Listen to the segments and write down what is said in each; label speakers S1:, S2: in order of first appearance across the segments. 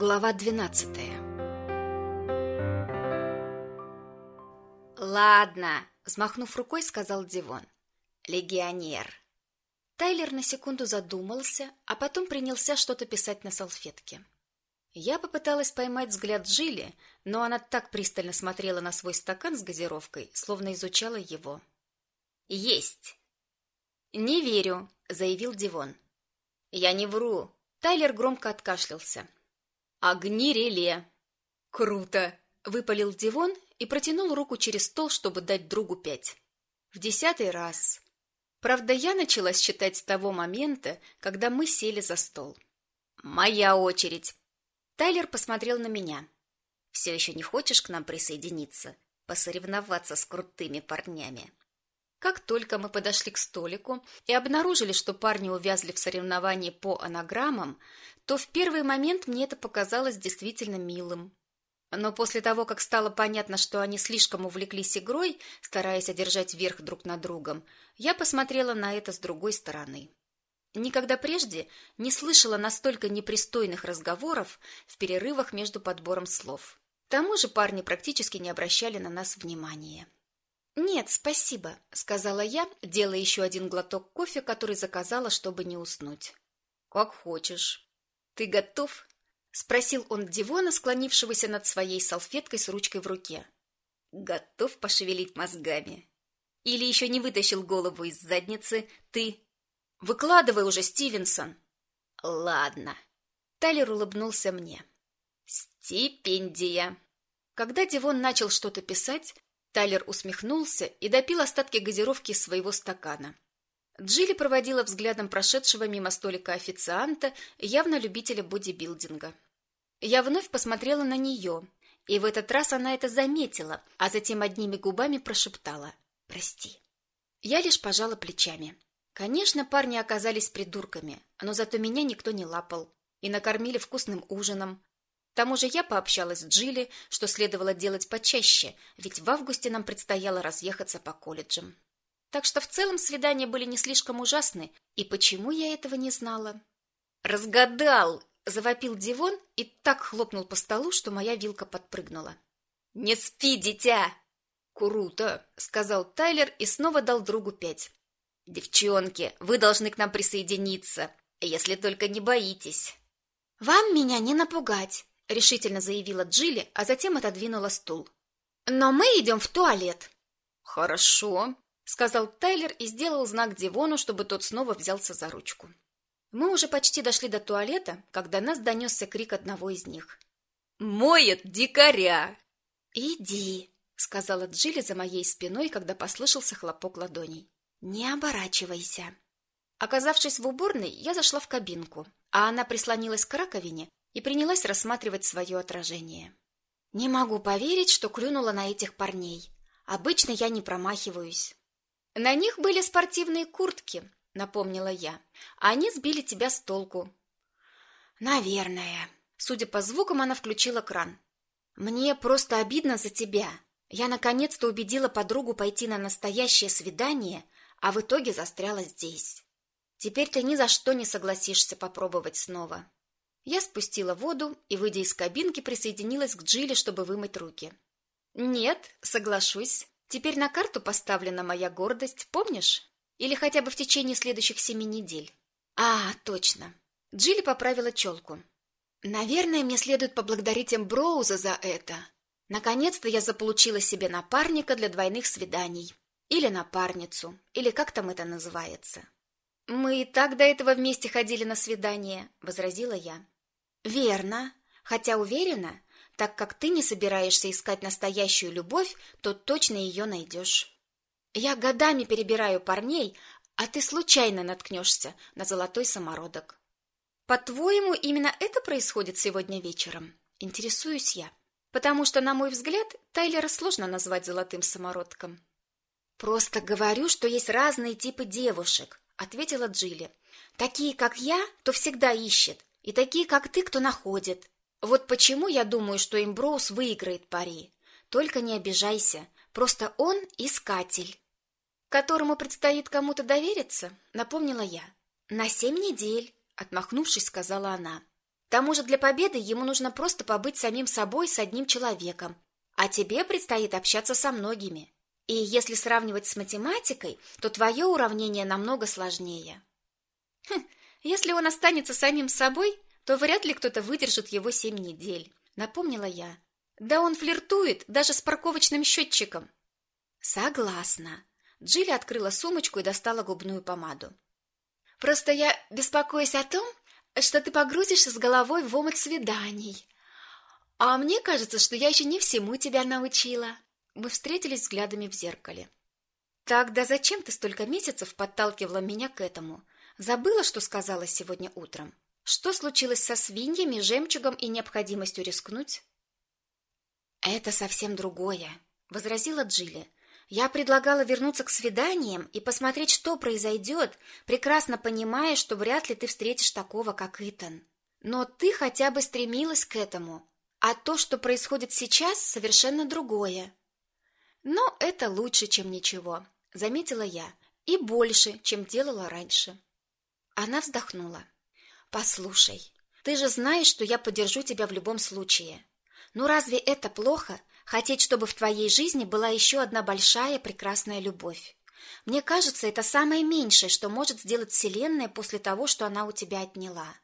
S1: Глава двенадцатая «Ладно», — взмахнув рукой, сказал Дивон. «Легионер». Тайлер на секунду задумался, а потом принялся что-то писать на салфетке. Я попыталась поймать взгляд Жили, но она так пристально смотрела на свой стакан с газировкой, словно изучала его. «Есть!» «Не верю», — заявил Дивон. «Я не вру». Тайлер громко откашлялся. Огни реле. Круто, выпалил Дивон и протянул руку через стол, чтобы дать другу пять. В десятый раз. Правда, я начала считать с того момента, когда мы сели за стол. Моя очередь. Тайлер посмотрел на меня. Все еще не хочешь к нам присоединиться, посоревноваться с крутыми парнями? Как только мы подошли к столику и обнаружили, что парни увязли в соревновании по анаграммам, то в первый момент мне это показалось действительно милым. Но после того, как стало понятно, что они слишком увлеклись игрой, стараясь одержать верх друг над другом, я посмотрела на это с другой стороны. Никогда прежде не слышала настолько непристойных разговоров в перерывах между подбором слов. К тому же парни практически не обращали на нас внимания. «Нет, спасибо», — сказала я, делая еще один глоток кофе, который заказала, чтобы не уснуть. «Как хочешь. Ты готов?» — спросил он Дивона, склонившегося над своей салфеткой с ручкой в руке. «Готов пошевелить мозгами? Или еще не вытащил голову из задницы ты? Выкладывай уже, Стивенсон!» «Ладно». Тайлер улыбнулся мне. «Стипендия». Когда Дивон начал что-то писать, Тайлер усмехнулся и допил остатки газировки из своего стакана. Джилли проводила взглядом прошедшего мимо столика официанта, явно любителя бодибилдинга. Я вновь посмотрела на нее, и в этот раз она это заметила, а затем одними губами прошептала «Прости». Я лишь пожала плечами. Конечно, парни оказались придурками, но зато меня никто не лапал и накормили вкусным ужином, к тому же я пообщалась с Джилли, что следовало делать почаще, ведь в августе нам предстояло разъехаться по колледжам. Так что в целом свидания были не слишком ужасны, и почему я этого не знала? «Разгадал!» — завопил Дивон и так хлопнул по столу, что моя вилка подпрыгнула. «Не спи, дитя!» «Круто!» — сказал Тайлер и снова дал другу пять. «Девчонки, вы должны к нам присоединиться, если только не боитесь».
S2: «Вам меня не напугать!» Решительно заявила Джилли, а затем отодвинула стул. Но мы идем в туалет.
S1: Хорошо, сказал Тайлер и сделал знак Дивону, чтобы тот снова взялся за ручку. Мы уже почти дошли до туалета, когда нас донесся крик одного из них. «Моет дикаря!»
S2: «Иди!» — сказала Джилли за моей спиной, когда послышался хлопок ладоней. «Не оборачивайся!» Оказавшись в уборной, я зашла в кабинку, а она прислонилась к раковине и принялась рассматривать свое отражение. Не могу поверить, что клюнула на этих парней. Обычно я не промахиваюсь. На них были спортивные куртки, напомнила я. Они сбили тебя с толку. Наверное. Судя по звукам, она включила кран. Мне просто обидно за тебя. Я наконец-то убедила подругу пойти на настоящее свидание, а в итоге застряла здесь. Теперь ты ни за что не согласишься попробовать снова. Я спустила воду и, выйдя из кабинки, присоединилась к Джилли, чтобы вымыть руки. Нет, соглашусь. Теперь на карту поставлена моя гордость, помнишь? Или хотя бы в течение следующих семи недель. А, точно. Джилли поправила челку. Наверное, мне следует поблагодарить Эмброуза за это. Наконец-то я заполучила себе напарника для двойных свиданий. Или напарницу, или как там это называется. Мы и так до этого вместе ходили на свидание, возразила я. Верно, хотя уверена, так как ты не собираешься искать настоящую любовь, то точно ее найдешь. Я годами перебираю парней, а ты случайно наткнешься на золотой самородок. По-твоему, именно это происходит сегодня вечером? Интересуюсь я, потому что, на мой взгляд, Тайлера сложно назвать золотым самородком. Просто говорю, что есть разные типы девушек, ответила Джилли. Такие, как я, то всегда ищет, и такие, как ты, кто находит. Вот почему я думаю, что Имброуз выиграет пари. Только не обижайся, просто он искатель, которому предстоит кому-то довериться, напомнила я. На семь недель, отмахнувшись, сказала она.
S1: К тому же для победы ему нужно просто побыть самим собой с одним человеком, а тебе предстоит общаться со многими. И если сравнивать с математикой, то твое уравнение намного сложнее. Хм, если он останется самим собой, то вряд ли кто-то выдержит его семь недель, напомнила я. Да он флиртует даже с парковочным счетчиком. Согласна. Джилли открыла сумочку и достала губную помаду. Просто я беспокоюсь о том, что ты погрузишься с головой в омут свиданий. А мне кажется, что я еще не всему тебя научила. Мы встретились взглядами в зеркале. Тогда зачем ты столько месяцев подталкивала меня к этому? Забыла, что сказала сегодня утром? Что случилось со свиньями, жемчугом и необходимостью рискнуть? Это совсем другое, возразила Джилли. Я предлагала вернуться к свиданиям и посмотреть, что произойдет, прекрасно понимая, что вряд ли ты встретишь такого, как Итан. Но ты хотя бы стремилась к этому, а то, что происходит сейчас, совершенно другое. Но это лучше, чем ничего, заметила я, и больше, чем делала раньше. Она вздохнула. Послушай, ты же знаешь, что я поддержу тебя в любом случае. Ну разве это плохо хотеть, чтобы в твоей жизни была еще одна большая прекрасная любовь? Мне кажется, это самое меньшее, что может сделать Вселенная после того, что она у тебя отняла.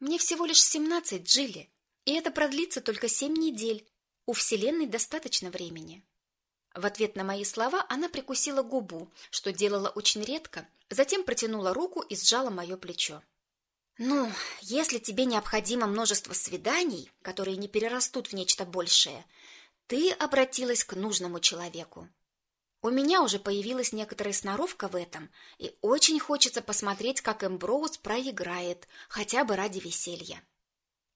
S1: Мне всего лишь семнадцать, Джилли, и это продлится только семь недель. У Вселенной достаточно времени. В ответ на мои слова она прикусила губу, что делала очень редко, затем протянула руку и сжала мое плечо. Ну, если тебе необходимо множество свиданий, которые не перерастут в нечто большее, ты обратилась к нужному человеку. У меня уже появилась некоторая сноровка в этом, и очень хочется посмотреть, как Эмброуз проиграет, хотя бы ради веселья.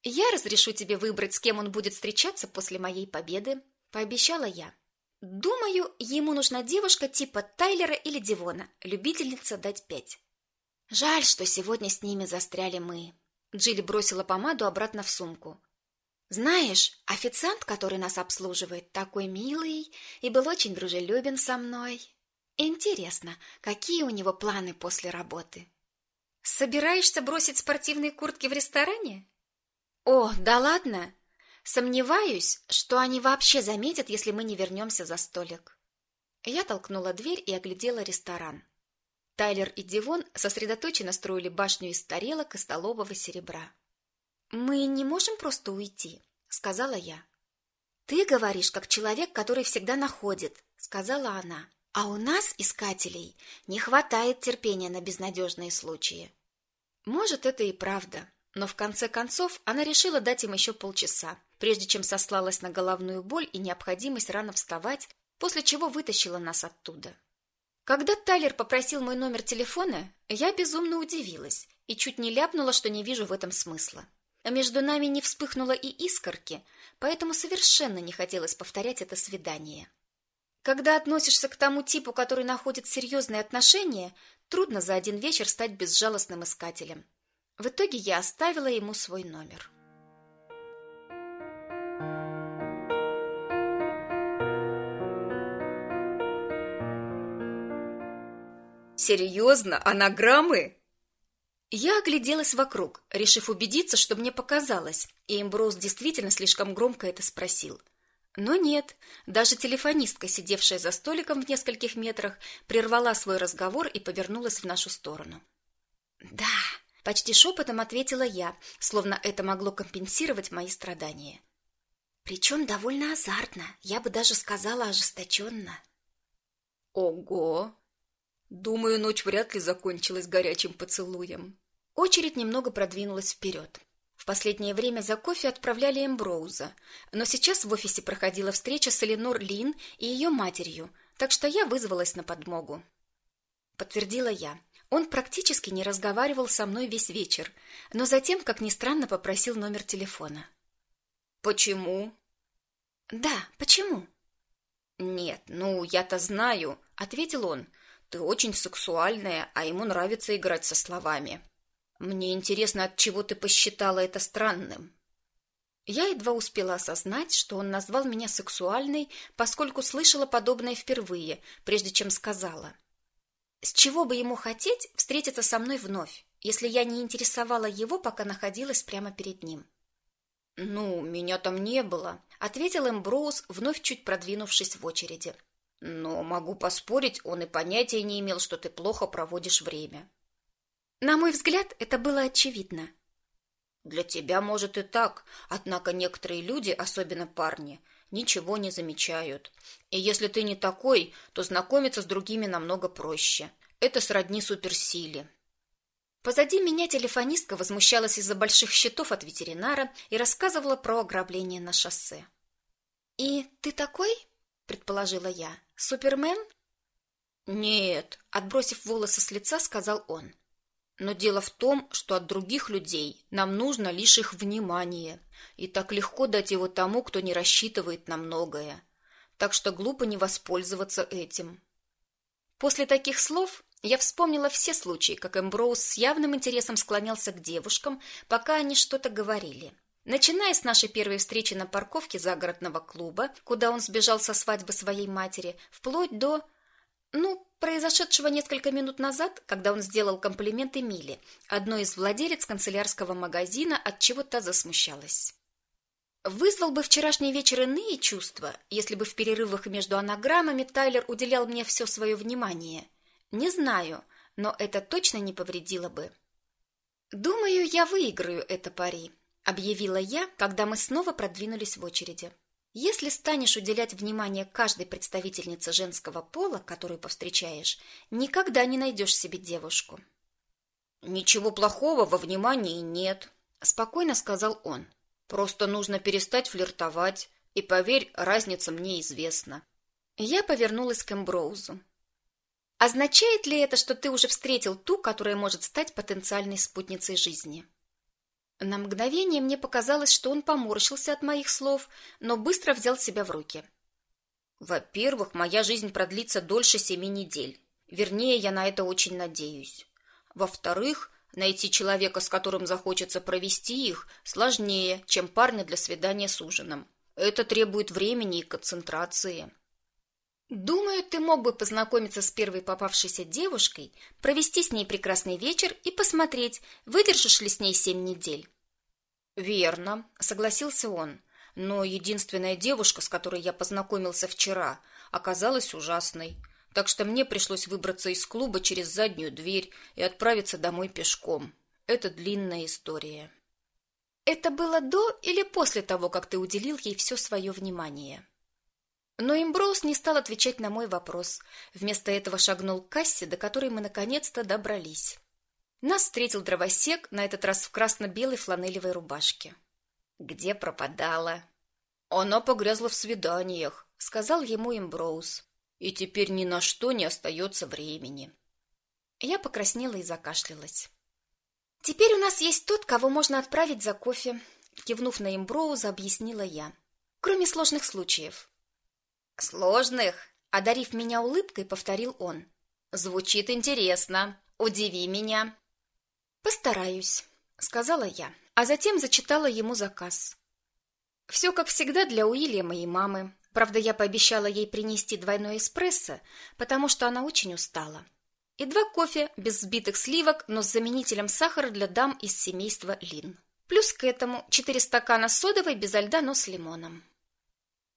S1: Я разрешу тебе выбрать, с кем он будет встречаться после моей победы, пообещала я. Думаю, ему нужна девушка типа Тайлера или Дивона, любительница дать пять. Жаль, что сегодня с ними застряли мы. Джилли бросила помаду обратно в сумку. Знаешь, официант, который нас обслуживает, такой милый и был очень дружелюбен со мной. Интересно, какие у него планы после работы? Собираешься бросить спортивные куртки в ресторане? О, да ладно. Сомневаюсь, что они вообще заметят, если мы не вернемся за столик. Я толкнула дверь и оглядела ресторан. Тайлер и Дивон сосредоточенно строили башню из тарелок и столового серебра. «Мы не можем просто уйти», — сказала я. «Ты говоришь, как человек, который всегда находит», — сказала она. «А у нас, искателей, не хватает терпения на безнадежные случаи». Может, это и правда, но в конце концов она решила дать им еще полчаса, прежде чем сослалась на головную боль и необходимость рано вставать, после чего вытащила нас оттуда. Когда Тайлер попросил мой номер телефона, я безумно удивилась и чуть не ляпнула, что не вижу в этом смысла. Между нами не вспыхнуло и искорки, поэтому совершенно не хотелось повторять это свидание. Когда относишься к тому типу, который находит серьезные отношения, трудно за один вечер стать безжалостным искателем. В итоге я оставила ему свой номер.
S2: Серьезно? Анаграммы?
S1: Я огляделась вокруг, решив убедиться, что мне показалось, и Эмброуз действительно слишком громко это спросил. Но нет, даже телефонистка, сидевшая за столиком в нескольких метрах, прервала свой разговор и повернулась в нашу сторону. «Да», — почти шепотом ответила я, словно это могло компенсировать мои страдания. Причем довольно азартно, я бы даже сказала ожесточенно.
S2: «Ого!» Думаю, ночь вряд ли закончилась горячим поцелуем.
S1: Очередь немного продвинулась вперед. В последнее время за кофе отправляли Эмброуза, но сейчас в офисе проходила встреча с Эленор Лин и ее матерью, так что я вызвалась на подмогу. Подтвердила я. Он практически не разговаривал со мной весь вечер, но затем, как ни странно, попросил номер телефона.
S2: Почему?
S1: Да, почему?
S2: Нет, ну, я-то знаю, ответил он. Ты очень сексуальная, а ему нравится играть со словами. Мне интересно, от чего ты посчитала это странным.
S1: Я едва успела осознать, что он назвал меня сексуальной, поскольку слышала подобное впервые, прежде чем сказала: "С чего бы ему хотеть встретиться со мной вновь?
S2: если я не интересовала его, пока находилась прямо перед ним.
S1: «Ну, меня там не было», —
S2: ответил Эмброуз, вновь чуть продвинувшись в очереди.
S1: «Но могу поспорить, он и понятия не имел, что ты плохо проводишь время».
S2: На мой взгляд, это было очевидно.
S1: Для тебя, может, и так, однако некоторые люди, особенно парни, ничего не замечают. И если ты не такой, то знакомиться с другими намного проще. Это сродни суперсиле.
S2: Позади меня телефонистка возмущалась из-за больших счетов от ветеринара и рассказывала про ограбление на шоссе. «И ты такой?» – предположила я. «Супермен?»
S1: «Нет», – отбросив волосы с лица, сказал он. Но дело в том, что от других людей нам нужно лишь их внимание, и так легко дать его тому, кто не рассчитывает на многое. Так что глупо не воспользоваться этим.
S2: После таких слов я вспомнила все случаи, как Эмброуз с явным интересом склонялся к девушкам, пока они что-то говорили. Начиная с нашей первой встречи на парковке загородного клуба, куда он сбежал со свадьбы своей матери, вплоть до... Ну, произошедшего несколько минут назад, когда он сделал комплимент Эмиле, одной из владелец канцелярского магазина, от чего та засмущалась. Вызвал бы вчерашний вечер иные чувства, если бы в перерывах между анаграммами Тайлер уделял мне все свое внимание. Не знаю, но это точно не повредило бы. Думаю, я выиграю это пари, объявила я, когда мы снова продвинулись в очереди. Если станешь уделять внимание каждой представительнице женского пола, которую повстречаешь, никогда не найдешь себе девушку.
S1: Ничего плохого во внимании нет, спокойно сказал он. Просто нужно перестать флиртовать, и поверь, разница мне известна.
S2: Я повернулась к Эмброузу. Означает ли это, что ты уже встретил ту, которая может стать потенциальной спутницей жизни? На мгновение мне показалось, что он поморщился от моих слов, но быстро взял себя в руки.
S1: Во-первых, моя жизнь продлится дольше семи недель. Вернее, я на это очень надеюсь. Во-вторых, найти человека, с которым захочется провести их, сложнее, чем парня для свидания с ужином. Это требует времени и концентрации.
S2: Думаю, ты мог бы познакомиться с первой попавшейся девушкой, провести с ней прекрасный вечер и посмотреть, выдержишь ли с ней семь недель.
S1: Верно, согласился он. Но единственная девушка, с которой я познакомился вчера, оказалась ужасной. Так что мне пришлось выбраться из клуба через заднюю дверь и отправиться домой пешком. Это длинная история.
S2: Это было до или после того, как ты уделил ей все свое внимание? Но Имброуз не стал отвечать на мой вопрос. Вместо этого шагнул к кассе, до которой мы наконец-то добрались. Нас встретил дровосек, на этот раз в красно-белой фланелевой рубашке.
S1: «Где пропадала?» «Она погрязла в свиданиях», — сказал ему Имброуз. «И теперь ни на что не остается времени».
S2: Я покраснела и закашлялась. «Теперь у нас есть тот, кого можно отправить за кофе», — кивнув на Имброуза, объяснила я. «Кроме сложных случаев.
S1: Сложных,
S2: одарив меня улыбкой, повторил он.
S1: Звучит интересно. Удиви меня.
S2: Постараюсь, сказала я, а затем зачитала ему заказ. Все как всегда для Уильяма и мамы. Правда, я пообещала ей принести двойной эспрессо, потому что она очень устала. И два кофе без взбитых сливок, но с заменителем сахара для дам из семейства Лин. Плюс к этому четыре стакана содовой без льда, но с лимоном.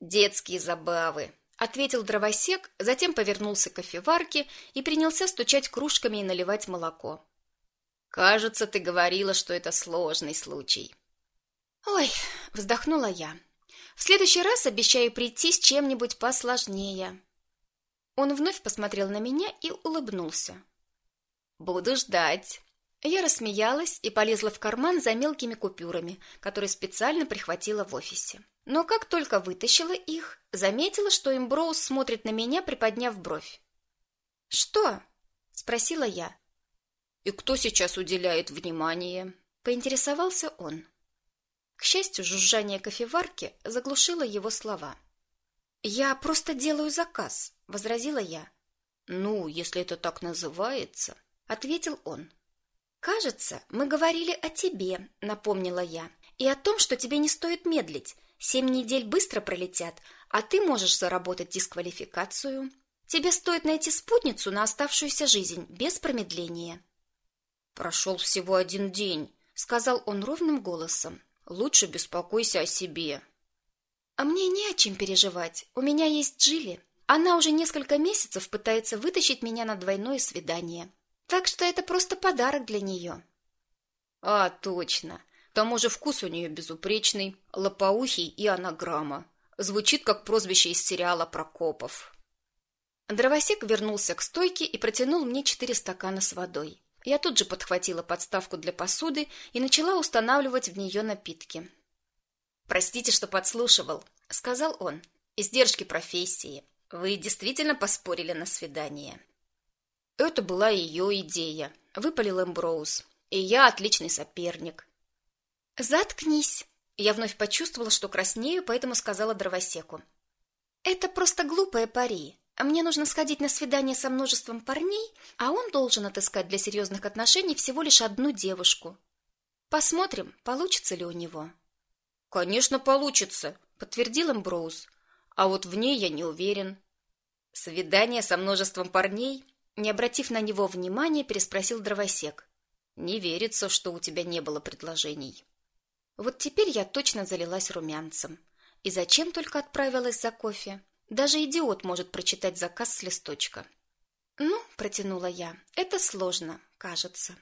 S1: Детские забавы,
S2: ответил дровосек, затем повернулся к кофеварке и принялся стучать кружками и наливать молоко.
S1: Кажется, ты говорила, что это сложный случай.
S2: Ой, вздохнула я. В следующий раз обещаю прийти с чем-нибудь посложнее. Он вновь посмотрел на меня и улыбнулся.
S1: Буду ждать.
S2: Я рассмеялась и полезла в карман за мелкими купюрами, которые специально прихватила в офисе. Но как только вытащила их, заметила, что Эмброуз смотрит на меня, приподняв бровь. «Что?» — спросила я.
S1: «И кто сейчас уделяет внимание?»
S2: — поинтересовался он. К счастью, жужжание кофеварки заглушило его слова. «Я просто делаю заказ», — возразила я.
S1: «Ну, если это так называется», — ответил он.
S2: «Кажется, мы говорили о тебе», — напомнила я, «и о том, что тебе не стоит медлить. Семь недель быстро пролетят, а ты можешь заработать дисквалификацию. Тебе стоит найти спутницу на оставшуюся жизнь без промедления». Прошел всего один день, сказал он ровным голосом. Лучше беспокойся о себе.
S1: А мне не о чем переживать. У меня есть Джилли. Она уже несколько месяцев пытается вытащить меня на двойное свидание. Так что это просто подарок для нее.
S2: А, точно. К тому же вкус у нее безупречный, лопоухий и анаграмма. Звучит как прозвище из сериала Прокопов.
S1: Дровосек вернулся к стойке и протянул мне четыре стакана с водой. Я тут же подхватила подставку для посуды и начала устанавливать в нее напитки.
S2: «Простите, что подслушивал», — сказал он. «Издержки профессии. Вы действительно поспорили на свидание?» «Это была ее идея», — выпалил Эмброуз. «И я отличный соперник».
S1: «Заткнись!»
S2: Я вновь почувствовала, что краснею, поэтому сказала дровосеку.
S1: «Это просто глупая пари. Мне нужно сходить на свидание со множеством парней, а он должен отыскать для серьезных отношений всего лишь одну девушку. Посмотрим, получится ли у него.
S2: Конечно, получится, подтвердил Эмброуз. А вот в ней я не уверен. Свидание со множеством парней? Не обратив на него внимания, переспросил дровосек. Не верится, что у тебя не было предложений.
S1: Вот теперь я точно залилась румянцем. И зачем только отправилась за кофе? Даже идиот может прочитать заказ с листочка. Ну, протянула я. Это сложно, кажется.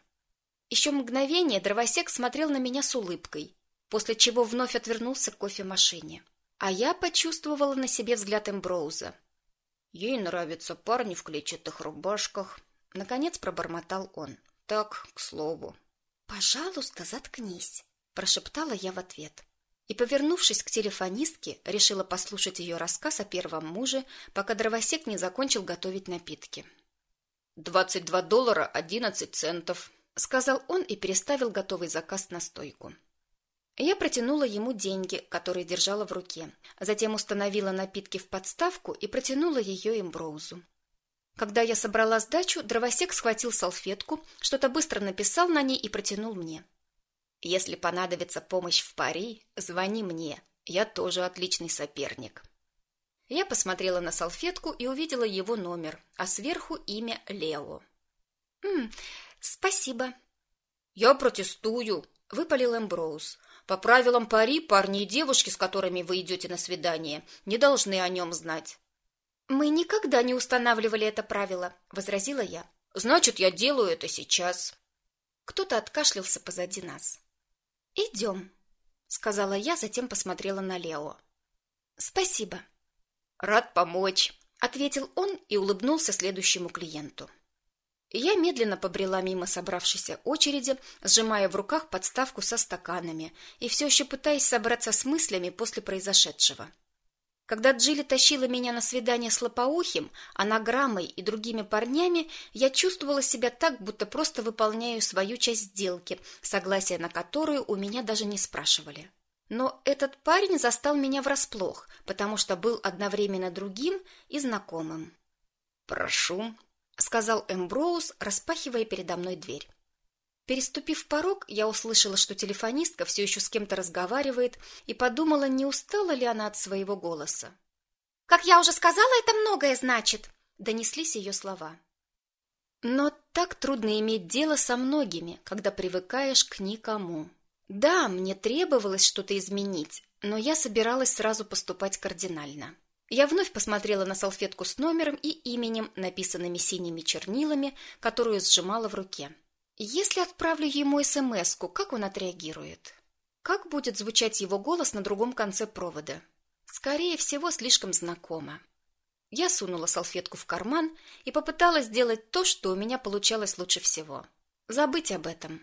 S1: Еще мгновение дровосек смотрел на меня с улыбкой, после чего вновь отвернулся к кофемашине. А я почувствовала на себе взгляд Эмброуза.
S2: Ей нравятся парни в клетчатых рубашках, наконец пробормотал он. Так, к слову.
S1: Пожалуйста, заткнись, прошептала я в ответ и, повернувшись к телефонистке, решила послушать ее рассказ о первом муже, пока дровосек не закончил готовить напитки.
S2: «Двадцать два доллара одиннадцать центов», —
S1: сказал он и переставил готовый заказ на стойку. Я протянула ему деньги, которые держала в руке, затем установила напитки в подставку и протянула ее Эмброузу. Когда я собрала сдачу, дровосек схватил салфетку, что-то быстро написал на ней и протянул мне.
S2: Если понадобится помощь в пари, звони мне. Я тоже отличный соперник.
S1: Я посмотрела на салфетку и увидела его номер, а сверху имя Лео. «М, спасибо».
S2: «Я протестую», — выпалил Эмброуз. «По правилам пари парни и девушки, с которыми вы идете на свидание, не должны о нем знать».
S1: «Мы никогда не устанавливали это правило», — возразила я.
S2: «Значит, я делаю это сейчас».
S1: Кто-то откашлялся позади нас. «Идем», — сказала я, затем посмотрела на Лео. «Спасибо».
S2: «Рад помочь», —
S1: ответил он и улыбнулся следующему клиенту. Я медленно побрела мимо собравшейся очереди, сжимая в руках подставку со стаканами и все еще пытаясь собраться с мыслями после произошедшего. Когда Джилли тащила меня на свидание с Лопоухим, анаграммой и другими парнями, я чувствовала себя так, будто просто выполняю свою часть сделки, согласие на которую у меня даже не спрашивали. Но этот парень застал меня врасплох, потому что был одновременно другим и знакомым.
S2: «Прошу», —
S1: сказал Эмброуз, распахивая передо мной дверь. Переступив порог, я услышала, что телефонистка все еще с кем-то разговаривает, и подумала, не устала ли она от своего голоса. «Как я уже сказала, это многое значит!» — донеслись ее слова. Но так трудно иметь дело со многими, когда привыкаешь к никому. Да, мне требовалось что-то изменить, но я собиралась сразу поступать кардинально. Я вновь посмотрела на салфетку с номером и именем, написанными синими чернилами, которую сжимала в руке. Если отправлю ему СМСку, как он отреагирует? Как будет звучать его голос на другом конце провода? Скорее всего, слишком знакомо. Я сунула салфетку в карман и попыталась сделать то, что у меня получалось лучше всего. Забыть об этом.